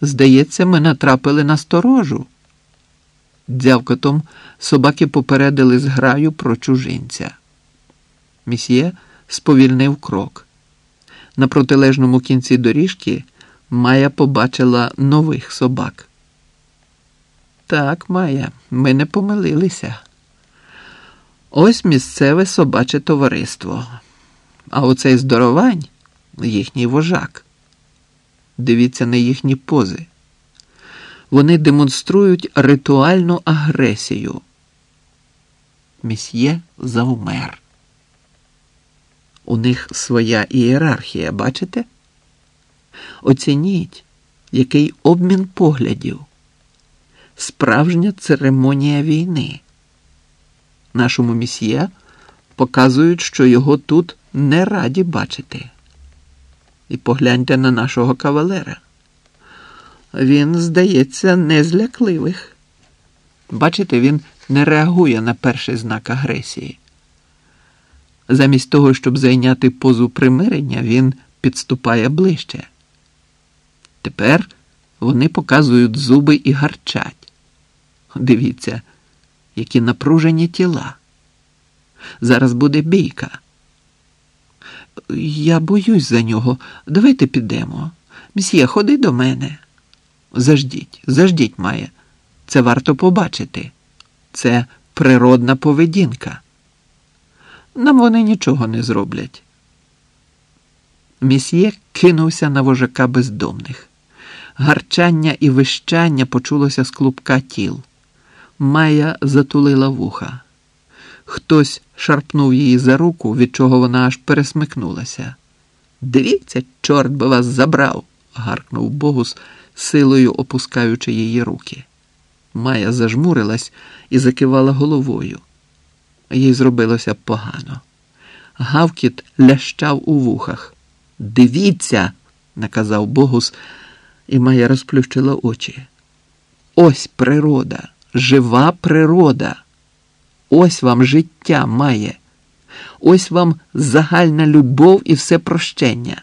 Здається, ми натрапили на сторожу. Дзявкотом собаки попередили зграю про чужинця. Місьє сповільнив крок. На протилежному кінці доріжки Майя побачила нових собак. Так, Майя, ми не помилилися. Ось місцеве собаче товариство. А оцей здоровань їхній вожак. Дивіться на їхні пози. Вони демонструють ритуальну агресію. Місьє завмер. У них своя ієрархія, бачите? Оцініть, який обмін поглядів, справжня церемонія війни. Нашому місьє показують, що його тут не раді бачити. І погляньте на нашого кавалера. Він, здається, не злякливих. Бачите, він не реагує на перший знак агресії. Замість того, щоб зайняти позу примирення, він підступає ближче. Тепер вони показують зуби і гарчать. Дивіться, які напружені тіла. Зараз буде бійка. Я боюсь за нього. Давайте підемо. Мсьє, ходи до мене. Заждіть, заждіть, Має. Це варто побачити. Це природна поведінка. Нам вони нічого не зроблять. Місьє кинувся на вожака бездомних. Гарчання і вищання почулося з клубка тіл. Майя затулила вуха. Хтось шарпнув її за руку, від чого вона аж пересмикнулася. Дивіться, чорт би вас забрав, гаркнув Богус, силою опускаючи її руки. Майя зажмурилась і закивала головою. Їй зробилося погано. Гавкіт лящав у вухах. Дивіться, наказав Богус, і Майя розплющила очі. Ось природа, жива природа. Ось вам життя має, ось вам загальна любов і все прощення.